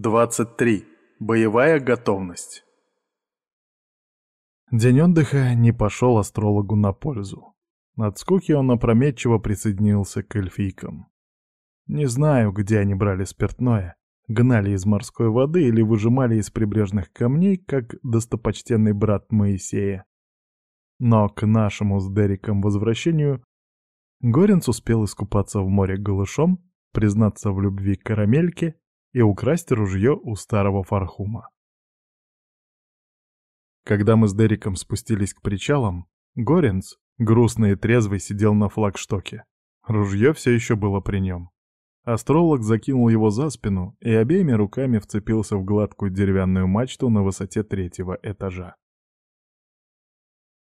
23. Боевая готовность. День отдыха не пошел астрологу на пользу. От скуки он опрометчиво присоединился к эльфийкам. Не знаю, где они брали спиртное, гнали из морской воды или выжимали из прибрежных камней, как достопочтенный брат Моисея. Но к нашему с Дериком возвращению Горенц успел искупаться в море голышом, признаться в любви карамельке и украсть ружье у старого Фархума. Когда мы с Дериком спустились к причалам, Горенц, грустный и трезвый, сидел на флагштоке. Ружье все еще было при нем. Астролог закинул его за спину и обеими руками вцепился в гладкую деревянную мачту на высоте третьего этажа.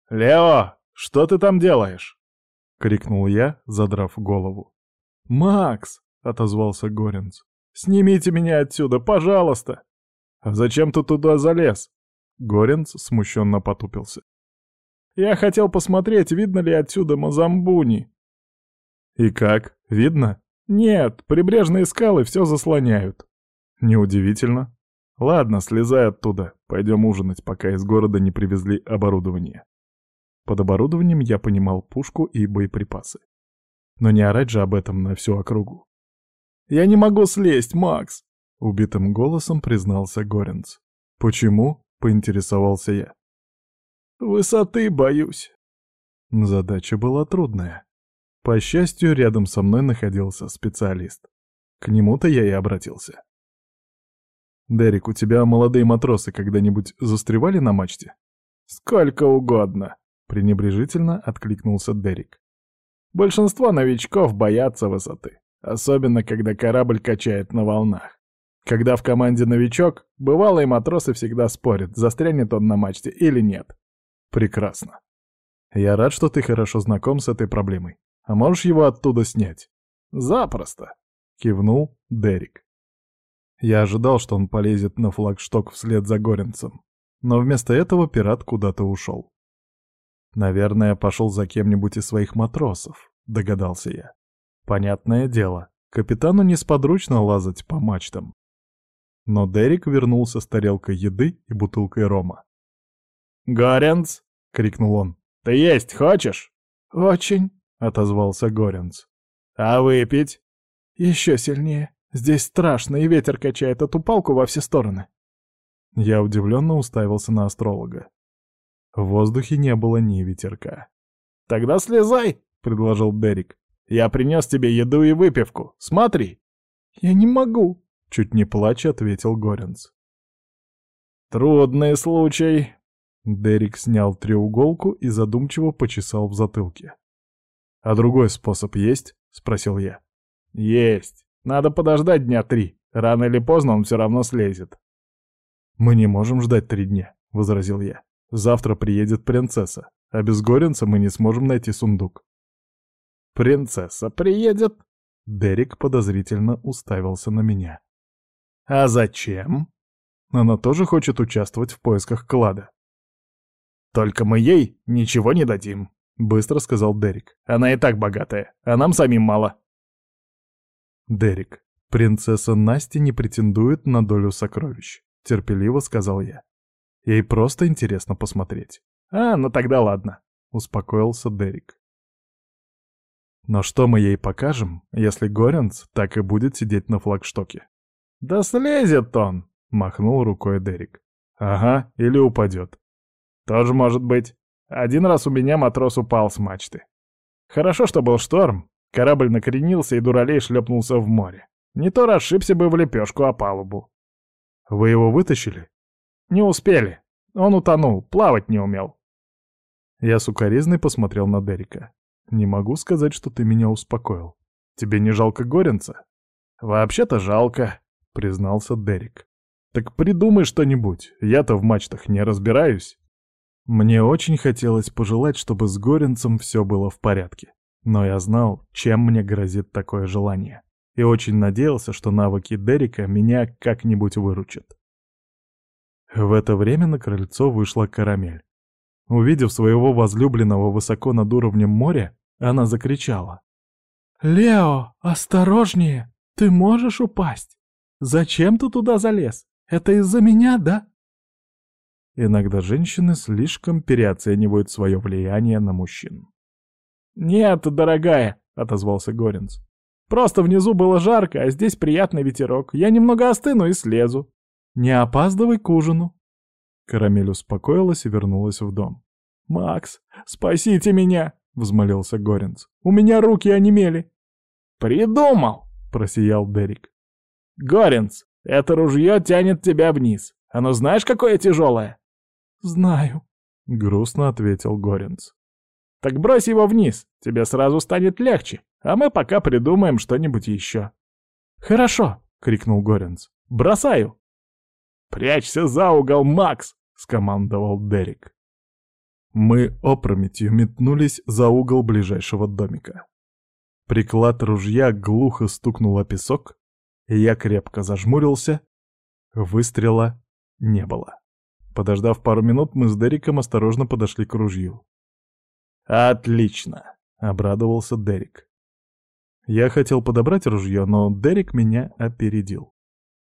«Лео, что ты там делаешь?» — крикнул я, задрав голову. «Макс!» — отозвался Горенц. Снимите меня отсюда, пожалуйста!» «А зачем ты туда залез?» Горенц смущенно потупился. «Я хотел посмотреть, видно ли отсюда Мазамбуни». «И как? Видно?» «Нет, прибрежные скалы все заслоняют». «Неудивительно. Ладно, слезай оттуда. Пойдем ужинать, пока из города не привезли оборудование». Под оборудованием я понимал пушку и боеприпасы. Но не орать же об этом на всю округу. Я не могу слезть, Макс!» — убитым голосом признался Горенц. «Почему?» — поинтересовался я. «Высоты боюсь». Задача была трудная. По счастью, рядом со мной находился специалист. К нему-то я и обратился. «Дерек, у тебя молодые матросы когда-нибудь застревали на мачте?» «Сколько угодно», — пренебрежительно откликнулся Дерек. «Большинство новичков боятся высоты. Особенно, когда корабль качает на волнах. Когда в команде новичок, бывалые матросы всегда спорят, застрянет он на мачте или нет. Прекрасно. Я рад, что ты хорошо знаком с этой проблемой. А можешь его оттуда снять? Запросто. Кивнул Дерек. Я ожидал, что он полезет на флагшток вслед за Горенцем. Но вместо этого пират куда-то ушел. Наверное, пошел за кем-нибудь из своих матросов, догадался я. Понятное дело, капитану несподручно лазать по мачтам. Но Дерек вернулся с тарелкой еды и бутылкой рома. «Горенц!» — крикнул он. «Ты есть хочешь?» «Очень», — отозвался Горенц. «А выпить?» «Еще сильнее. Здесь страшно, и ветер качает эту палку во все стороны». Я удивленно уставился на астролога. В воздухе не было ни ветерка. «Тогда слезай!» — предложил Дерек. Я принес тебе еду и выпивку. Смотри!» «Я не могу!» — чуть не плача ответил Горенц. «Трудный случай!» Дерек снял треуголку и задумчиво почесал в затылке. «А другой способ есть?» — спросил я. «Есть. Надо подождать дня три. Рано или поздно он все равно слезет». «Мы не можем ждать три дня», — возразил я. «Завтра приедет принцесса, а без Горенца мы не сможем найти сундук». «Принцесса приедет?» Дерек подозрительно уставился на меня. «А зачем?» Она тоже хочет участвовать в поисках клада. «Только мы ей ничего не дадим», — быстро сказал Дерек. «Она и так богатая, а нам самим мало». «Дерек, принцесса Настя не претендует на долю сокровищ», — терпеливо сказал я. «Ей просто интересно посмотреть». «А, ну тогда ладно», — успокоился Дерек. Но что мы ей покажем, если Горенц так и будет сидеть на флагштоке? «Да слезет он!» — махнул рукой Дерек. «Ага, или упадет. Тоже может быть. Один раз у меня матрос упал с мачты. Хорошо, что был шторм, корабль накренился и дуралей шлепнулся в море. Не то расшибся бы в лепешку о палубу. Вы его вытащили? Не успели. Он утонул, плавать не умел. Я сукоризной посмотрел на Дерека. Не могу сказать, что ты меня успокоил. Тебе не жалко Горенца? Вообще-то жалко, признался Дерек. Так придумай что-нибудь, я-то в мачтах не разбираюсь. Мне очень хотелось пожелать, чтобы с Горенцем все было в порядке. Но я знал, чем мне грозит такое желание. И очень надеялся, что навыки Дерека меня как-нибудь выручат. В это время на крыльцо вышла карамель. Увидев своего возлюбленного высоко над уровнем моря, она закричала. «Лео, осторожнее! Ты можешь упасть!» Зачем ты туда залез? Это из-за меня, да?» Иногда женщины слишком переоценивают свое влияние на мужчин. «Нет, дорогая», — отозвался Горинц. «Просто внизу было жарко, а здесь приятный ветерок. Я немного остыну и слезу. Не опаздывай к ужину». Карамель успокоилась и вернулась в дом. «Макс, спасите меня!» — взмолился Горинц. «У меня руки онемели!» «Придумал!» — просиял Дерек. «Горинц, это ружье тянет тебя вниз. Оно знаешь, какое тяжелое?» «Знаю», — грустно ответил Горинц. «Так брось его вниз, тебе сразу станет легче, а мы пока придумаем что-нибудь еще». «Хорошо», — крикнул Горинц. «Бросаю!» «Прячься за угол, Макс!» — скомандовал Дерек. Мы опрометью метнулись за угол ближайшего домика. Приклад ружья глухо стукнул о песок, я крепко зажмурился. Выстрела не было. Подождав пару минут, мы с Дериком осторожно подошли к ружью. «Отлично!» — обрадовался Дерек. Я хотел подобрать ружье, но Дерек меня опередил.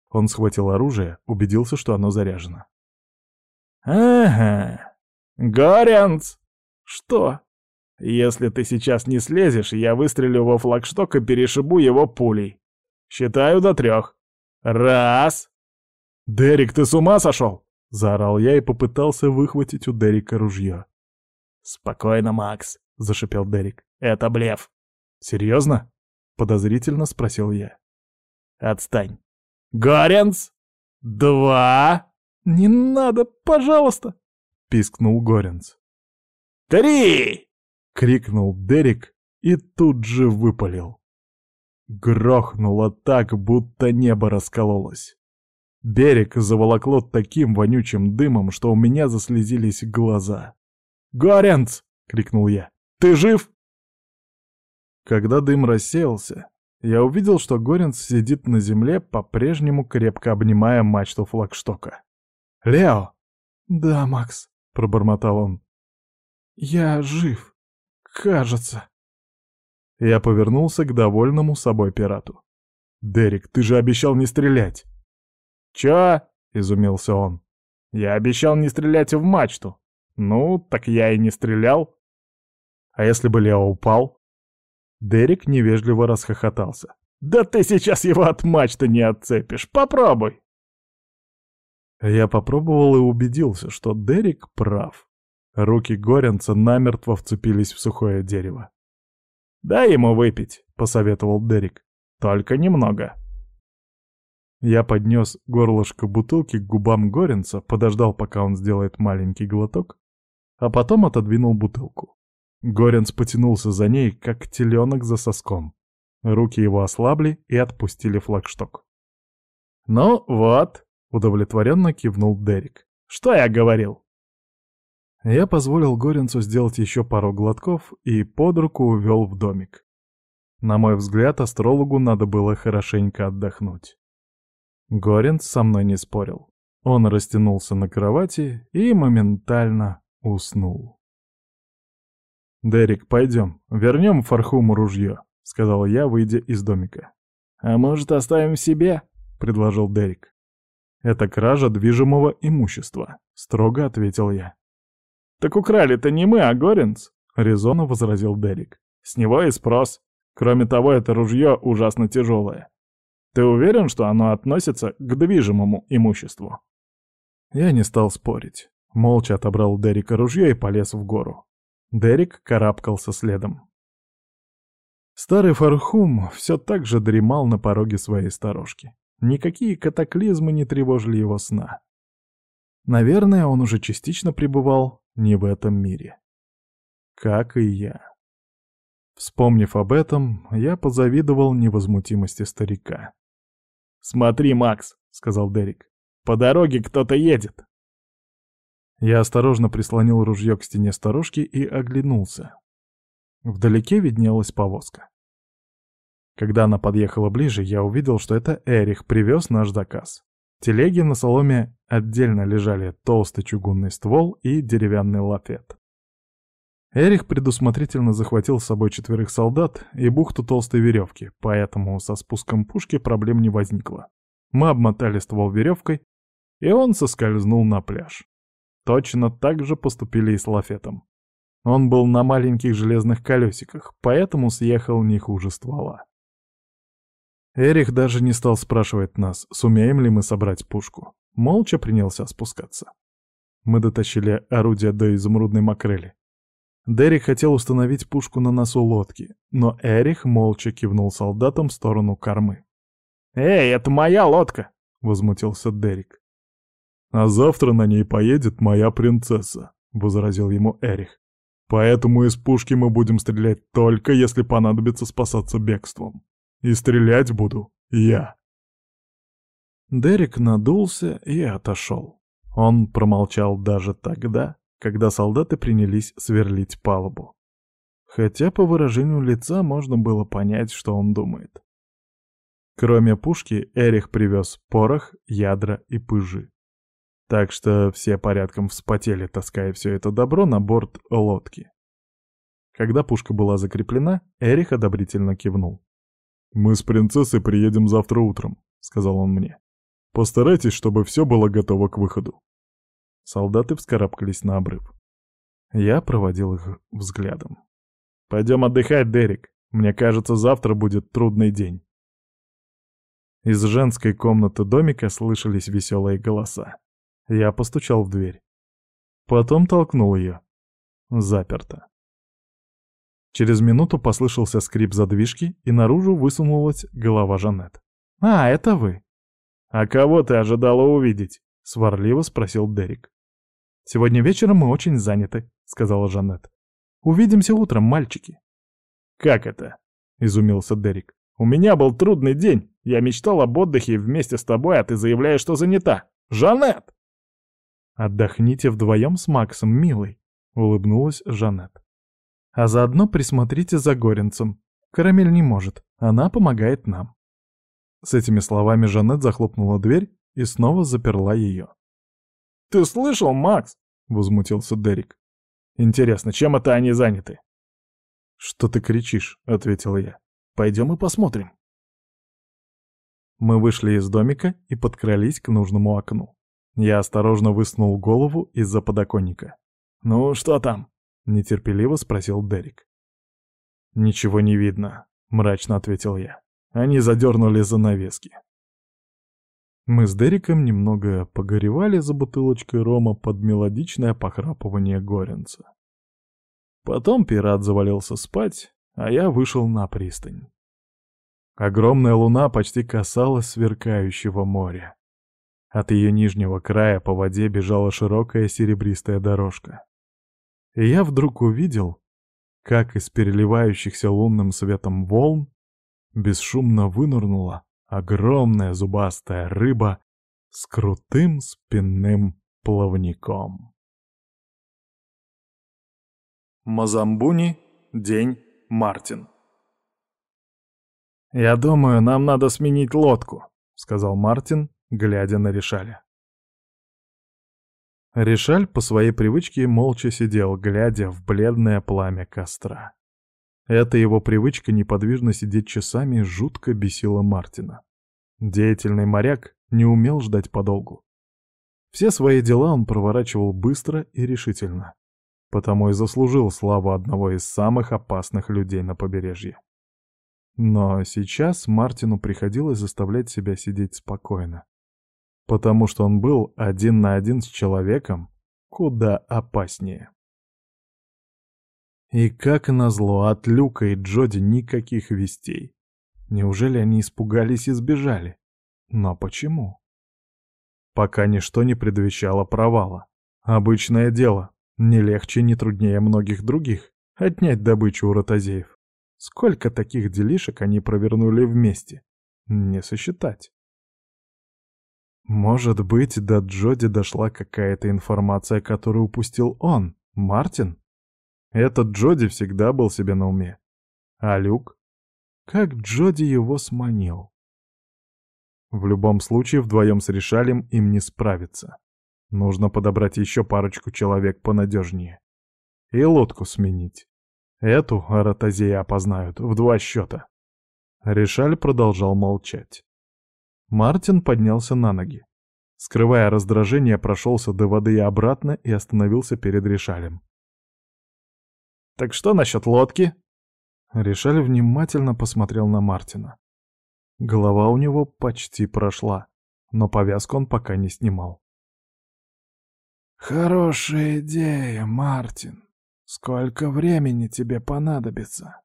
Он схватил оружие, убедился, что оно заряжено. «Ага, Горенц!» «Что?» «Если ты сейчас не слезешь, я выстрелю во флагшток и перешибу его пулей. Считаю до трех. Раз!» «Дерек, ты с ума сошел?» — заорал я и попытался выхватить у Дерека ружье. «Спокойно, Макс», — зашипел Дерек. «Это блеф». «Серьезно?» — подозрительно спросил я. «Отстань». «Горенц! Два!» «Не надо, пожалуйста!» — пискнул Горенц. «Три!» — крикнул Дерек и тут же выпалил. Грохнуло так, будто небо раскололось. Берег заволокло таким вонючим дымом, что у меня заслезились глаза. «Горенц!» — крикнул я. «Ты жив?» Когда дым рассеялся, я увидел, что Горенц сидит на земле, по-прежнему крепко обнимая мачту флагштока. «Лео!» «Да, Макс», — пробормотал он. «Я жив. Кажется». Я повернулся к довольному собой пирату. «Дерек, ты же обещал не стрелять!» «Чё?» — изумился он. «Я обещал не стрелять в мачту. Ну, так я и не стрелял». «А если бы Лео упал?» Дерек невежливо расхохотался. «Да ты сейчас его от мачты не отцепишь, попробуй!» Я попробовал и убедился, что Дерек прав. Руки Горенца намертво вцепились в сухое дерево. «Дай ему выпить», — посоветовал Дерек. «Только немного». Я поднес горлышко бутылки к губам Горенца, подождал, пока он сделает маленький глоток, а потом отодвинул бутылку. Горенц потянулся за ней, как теленок за соском. Руки его ослабли и отпустили флагшток. «Ну вот», — удовлетворенно кивнул Дерек. «Что я говорил?» Я позволил Горенцу сделать еще пару глотков и под руку увел в домик. На мой взгляд, астрологу надо было хорошенько отдохнуть. Горенц со мной не спорил. Он растянулся на кровати и моментально уснул. «Дерек, пойдем, вернем Фархуму ружье», — сказал я, выйдя из домика. «А может, оставим себе?» — предложил Дерек. «Это кража движимого имущества», — строго ответил я. «Так украли-то не мы, а Горинц», — резонно возразил Дерек. «С него и спрос. Кроме того, это ружье ужасно тяжелое. Ты уверен, что оно относится к движимому имуществу?» Я не стал спорить. Молча отобрал Дерека ружье и полез в гору. Дерек карабкался следом. Старый Фархум все так же дремал на пороге своей сторожки. Никакие катаклизмы не тревожили его сна. Наверное, он уже частично пребывал не в этом мире. Как и я. Вспомнив об этом, я позавидовал невозмутимости старика. «Смотри, Макс», — сказал Дерек, — «по дороге кто-то едет». Я осторожно прислонил ружье к стене сторожки и оглянулся. Вдалеке виднелась повозка. Когда она подъехала ближе, я увидел, что это Эрих привез наш заказ. Телеги на соломе отдельно лежали толстый чугунный ствол и деревянный лафет. Эрих предусмотрительно захватил с собой четверых солдат и бухту толстой веревки, поэтому со спуском пушки проблем не возникло. Мы обмотали ствол веревкой, и он соскользнул на пляж. Точно так же поступили и с лафетом. Он был на маленьких железных колесиках, поэтому съехал не хуже ствола. Эрих даже не стал спрашивать нас, сумеем ли мы собрать пушку. Молча принялся спускаться. Мы дотащили орудие до изумрудной макрели. Дерек хотел установить пушку на носу лодки, но Эрих молча кивнул солдатам в сторону кормы. «Эй, это моя лодка!» — возмутился Дерек. «А завтра на ней поедет моя принцесса», — возразил ему Эрих. «Поэтому из пушки мы будем стрелять только, если понадобится спасаться бегством. И стрелять буду я». Дерек надулся и отошел. Он промолчал даже тогда, когда солдаты принялись сверлить палубу. Хотя по выражению лица можно было понять, что он думает. Кроме пушки, Эрих привез порох, ядра и пыжи. Так что все порядком вспотели, таская все это добро на борт лодки. Когда пушка была закреплена, Эрих одобрительно кивнул. «Мы с принцессой приедем завтра утром», — сказал он мне. «Постарайтесь, чтобы все было готово к выходу». Солдаты вскарабкались на обрыв. Я проводил их взглядом. «Пойдем отдыхать, Дерек. Мне кажется, завтра будет трудный день». Из женской комнаты домика слышались веселые голоса. Я постучал в дверь. Потом толкнул ее. Заперто. Через минуту послышался скрип задвижки, и наружу высунулась голова Жанет. «А, это вы!» «А кого ты ожидала увидеть?» — сварливо спросил Дерек. «Сегодня вечером мы очень заняты», — сказала Жанет. «Увидимся утром, мальчики». «Как это?» — изумился Дерек. «У меня был трудный день. Я мечтал об отдыхе вместе с тобой, а ты заявляешь, что занята. Жанет!» «Отдохните вдвоем с Максом, милый», — улыбнулась Жанет. «А заодно присмотрите за Горенцем. Карамель не может, она помогает нам». С этими словами Жанет захлопнула дверь и снова заперла ее. «Ты слышал, Макс?» — возмутился Дерек. «Интересно, чем это они заняты?» «Что ты кричишь?» — ответил я. «Пойдем и посмотрим». Мы вышли из домика и подкрались к нужному окну. Я осторожно высунул голову из-за подоконника. «Ну, что там?» — нетерпеливо спросил Дерек. «Ничего не видно», — мрачно ответил я. Они задернули занавески. Мы с Дериком немного погоревали за бутылочкой рома под мелодичное похрапывание Горенца. Потом пират завалился спать, а я вышел на пристань. Огромная луна почти касалась сверкающего моря. От ее нижнего края по воде бежала широкая серебристая дорожка. И я вдруг увидел, как из переливающихся лунным светом волн бесшумно вынырнула огромная зубастая рыба с крутым спинным плавником. Мазамбуни, день, Мартин. «Я думаю, нам надо сменить лодку», — сказал Мартин, глядя на Решаля. Решаль по своей привычке молча сидел, глядя в бледное пламя костра. Эта его привычка неподвижно сидеть часами жутко бесила Мартина. Деятельный моряк не умел ждать подолгу. Все свои дела он проворачивал быстро и решительно, потому и заслужил славу одного из самых опасных людей на побережье. Но сейчас Мартину приходилось заставлять себя сидеть спокойно, потому что он был один на один с человеком куда опаснее. И как назло, от Люка и Джоди никаких вестей. Неужели они испугались и сбежали? Но почему? Пока ничто не предвещало провала. Обычное дело, не легче, не труднее многих других, отнять добычу у ротозеев. Сколько таких делишек они провернули вместе? Не сосчитать. Может быть, до Джоди дошла какая-то информация, которую упустил он, Мартин? Этот Джоди всегда был себе на уме. А Люк? Как Джоди его сманил? В любом случае, вдвоем с Решалем им не справиться. Нужно подобрать еще парочку человек понадежнее. И лодку сменить. Эту Аратазея опознают в два счета. Решаль продолжал молчать. Мартин поднялся на ноги. Скрывая раздражение, прошелся до воды и обратно и остановился перед Решалем. «Так что насчет лодки?» Решаль внимательно посмотрел на Мартина. Голова у него почти прошла, но повязку он пока не снимал. «Хорошая идея, Мартин. Сколько времени тебе понадобится?»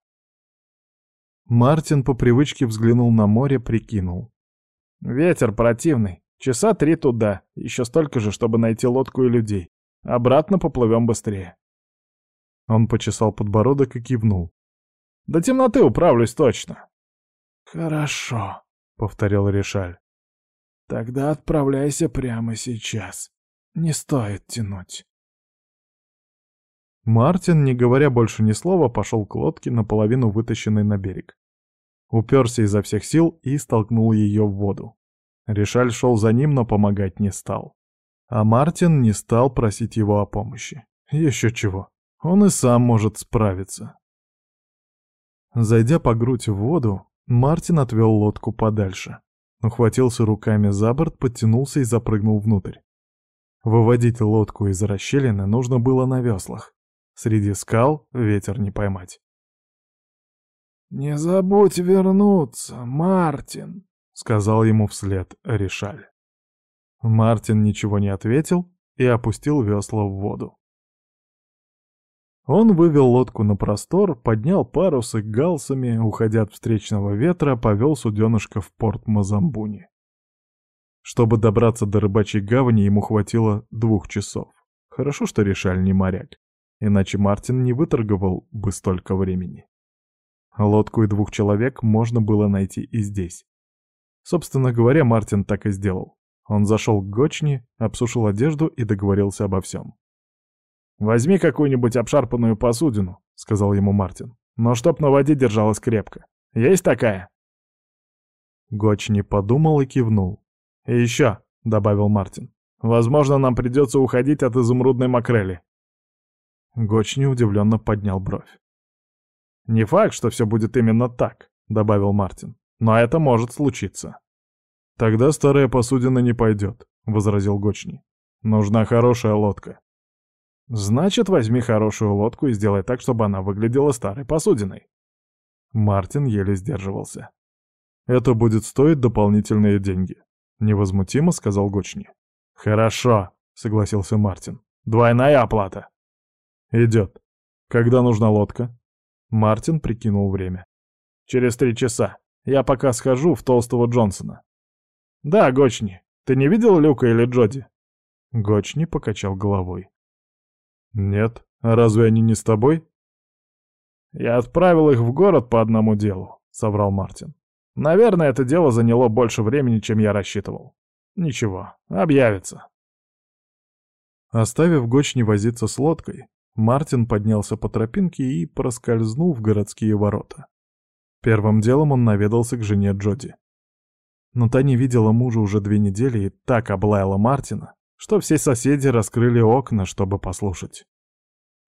Мартин по привычке взглянул на море, прикинул. «Ветер противный. Часа три туда, еще столько же, чтобы найти лодку и людей. Обратно поплывем быстрее». Он почесал подбородок и кивнул. «До темноты управлюсь точно». «Хорошо», — повторил Решаль. «Тогда отправляйся прямо сейчас. Не стоит тянуть». Мартин, не говоря больше ни слова, пошел к лодке, наполовину вытащенной на берег. Уперся изо всех сил и столкнул ее в воду. Решаль шел за ним, но помогать не стал. А Мартин не стал просить его о помощи. Еще чего. Он и сам может справиться. Зайдя по грудь в воду, Мартин отвел лодку подальше. Ухватился руками за борт, подтянулся и запрыгнул внутрь. Выводить лодку из расщелины нужно было на веслах. Среди скал ветер не поймать. «Не забудь вернуться, Мартин», — сказал ему вслед Ришаль. Мартин ничего не ответил и опустил весла в воду. Он вывел лодку на простор, поднял парусы галсами, уходя от встречного ветра, повел суденышко в порт Мазамбуни. Чтобы добраться до рыбачьей гавани, ему хватило двух часов. Хорошо, что Ришаль не моряк иначе Мартин не выторговал бы столько времени. Лодку и двух человек можно было найти и здесь. Собственно говоря, Мартин так и сделал. Он зашел к Гочни, обсушил одежду и договорился обо всем. «Возьми какую-нибудь обшарпанную посудину», — сказал ему Мартин. «Но чтоб на воде держалась крепко. Есть такая?» Гочни подумал и кивнул. «И еще», — добавил Мартин, — «возможно, нам придется уходить от изумрудной макрели. Гоч неудивленно поднял бровь. «Не факт, что все будет именно так», — добавил Мартин. «Но это может случиться». «Тогда старая посудина не пойдет», — возразил Гочни. «Нужна хорошая лодка». «Значит, возьми хорошую лодку и сделай так, чтобы она выглядела старой посудиной». Мартин еле сдерживался. «Это будет стоить дополнительные деньги», — невозмутимо сказал Гочни. «Хорошо», — согласился Мартин. «Двойная оплата». «Идет. Когда нужна лодка?» Мартин прикинул время. «Через три часа. Я пока схожу в толстого Джонсона». «Да, Гочни. Ты не видел Люка или Джоди?» Гочни покачал головой. «Нет. Разве они не с тобой?» «Я отправил их в город по одному делу», — соврал Мартин. «Наверное, это дело заняло больше времени, чем я рассчитывал. Ничего, объявится». Оставив Гочни возиться с лодкой, Мартин поднялся по тропинке и проскользнул в городские ворота. Первым делом он наведался к жене Джоди. Но та не видела мужа уже две недели и так облаяла Мартина, что все соседи раскрыли окна, чтобы послушать.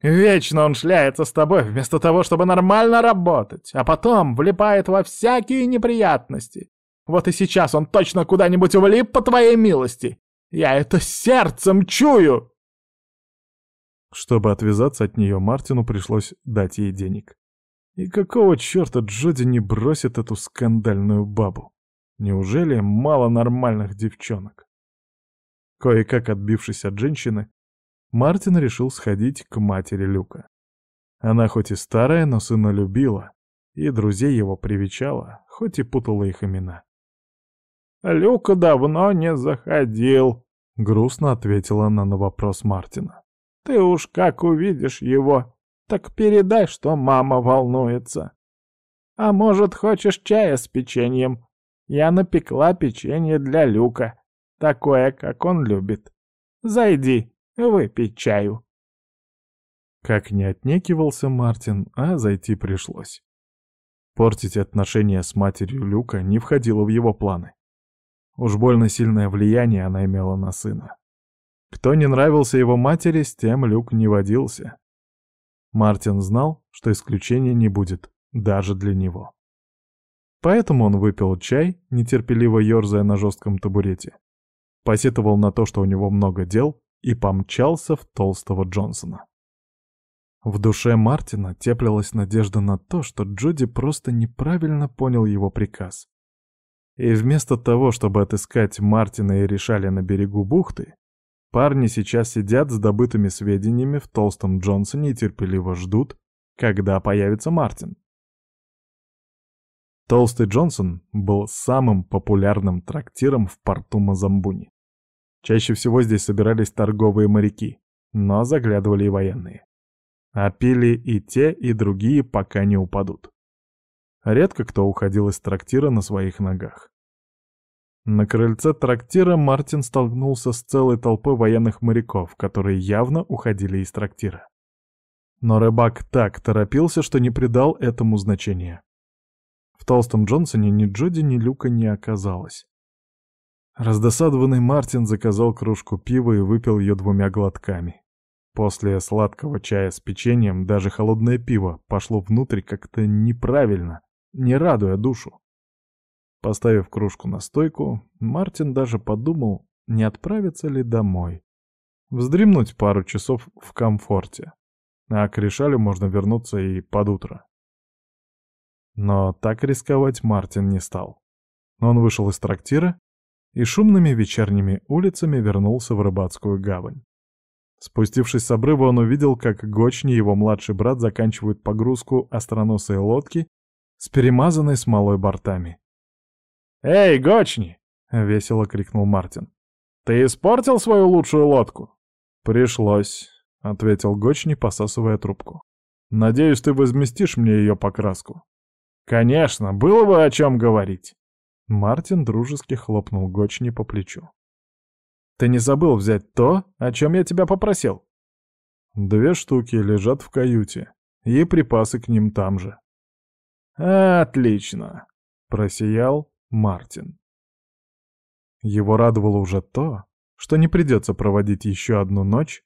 «Вечно он шляется с тобой, вместо того, чтобы нормально работать, а потом влипает во всякие неприятности. Вот и сейчас он точно куда-нибудь влип по твоей милости. Я это сердцем чую!» Чтобы отвязаться от нее, Мартину пришлось дать ей денег. И какого черта Джоди не бросит эту скандальную бабу? Неужели мало нормальных девчонок? Кое-как отбившись от женщины, Мартин решил сходить к матери Люка. Она хоть и старая, но сына любила, и друзей его привечала, хоть и путала их имена. «Люка давно не заходил», — грустно ответила она на вопрос Мартина. Ты уж как увидишь его, так передай, что мама волнуется. А может, хочешь чая с печеньем? Я напекла печенье для Люка, такое, как он любит. Зайди, выпей чаю. Как не отнекивался Мартин, а зайти пришлось. Портить отношения с матерью Люка не входило в его планы. Уж больно сильное влияние она имела на сына. Кто не нравился его матери, с тем Люк не водился. Мартин знал, что исключения не будет даже для него. Поэтому он выпил чай, нетерпеливо ерзая на жестком табурете, посетовал на то, что у него много дел, и помчался в толстого Джонсона. В душе Мартина теплилась надежда на то, что Джуди просто неправильно понял его приказ. И вместо того, чтобы отыскать Мартина и решали на берегу бухты, парни сейчас сидят с добытыми сведениями в толстом Джонсоне и терпеливо ждут, когда появится Мартин. Толстый Джонсон был самым популярным трактиром в порту Мазамбуни. Чаще всего здесь собирались торговые моряки, но заглядывали и военные. А пили и те, и другие, пока не упадут. Редко кто уходил из трактира на своих ногах. На крыльце трактира Мартин столкнулся с целой толпой военных моряков, которые явно уходили из трактира. Но рыбак так торопился, что не придал этому значения. В толстом Джонсоне ни Джоди, ни Люка не оказалось. Раздосадованный Мартин заказал кружку пива и выпил ее двумя глотками. После сладкого чая с печеньем даже холодное пиво пошло внутрь как-то неправильно, не радуя душу. Поставив кружку на стойку, Мартин даже подумал, не отправиться ли домой. Вздремнуть пару часов в комфорте. А к Решалю можно вернуться и под утро. Но так рисковать Мартин не стал. Он вышел из трактира и шумными вечерними улицами вернулся в рыбацкую гавань. Спустившись с обрыва, он увидел, как Гочни и его младший брат заканчивают погрузку остроносой лодки с перемазанной смолой бортами. «Эй, Гочни!» — весело крикнул Мартин. «Ты испортил свою лучшую лодку?» «Пришлось», — ответил Гочни, посасывая трубку. «Надеюсь, ты возместишь мне ее покраску». «Конечно, было бы о чем говорить». Мартин дружески хлопнул Гочни по плечу. «Ты не забыл взять то, о чем я тебя попросил?» «Две штуки лежат в каюте, и припасы к ним там же». «Отлично!» — просиял Мартин. Его радовало уже то, что не придется проводить еще одну ночь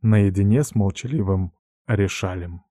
наедине с молчаливым Решалем.